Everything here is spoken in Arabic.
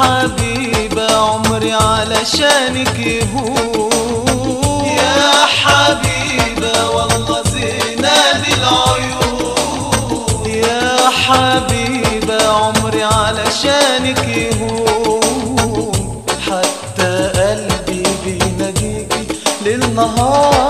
حبيبة عمري علشانك هو يا حبيبة والله زينة للعيون. يا حبيبة عمري علشانك هو حتى قلبي بيناديكي للنهار.